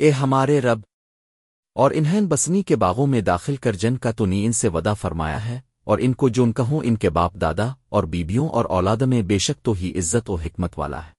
اے ہمارے رب، اور انہیں بسنی کے باغوں میں داخل کر جن کا تو نی ان سے ودا فرمایا ہے، اور ان کو جون کہوں ان کے باپ دادا اور بیبیوں اور اولاد میں بے شک تو ہی عزت و حکمت والا ہے۔